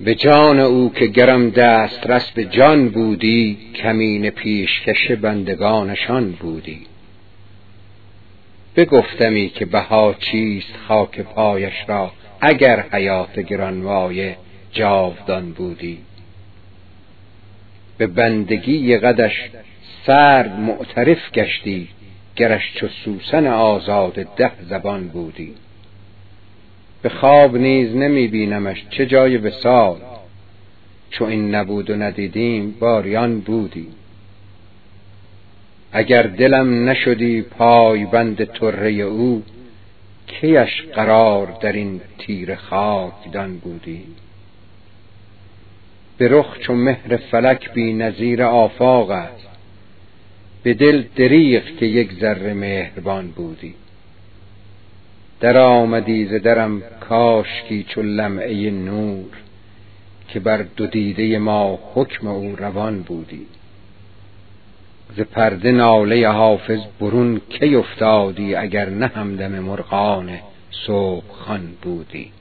به جان او که گرم دسترس به جان بودی کمین پیشکش بندگانشان بودی. بگفتمی که بها چیست خاک پایش را اگر حیات گرانمایه جاودان بودی. به بندگی قدش سرد معترف گشتی گرش چو سوسن آزاد ده زبان بودی. به خواب نیز نمی بینمش چه جای وسال چو این نبود و ندیدیم باریان بودی. اگر دلم نشدی پای بند طره او کیش قرار در این تیره خاکدان بودی. به رخ چو مهر فلک بی نظیر آفاق است. به دل دریغ که یک ذره مهربان بودی. در آمدی ز درم کاشکی چو لمعه نور که بر دو دیده ما حکم او روان بودی. ز پرده ناله حافظ برون کی افتادی اگر نه همدم مرغان صبح خوان بودی.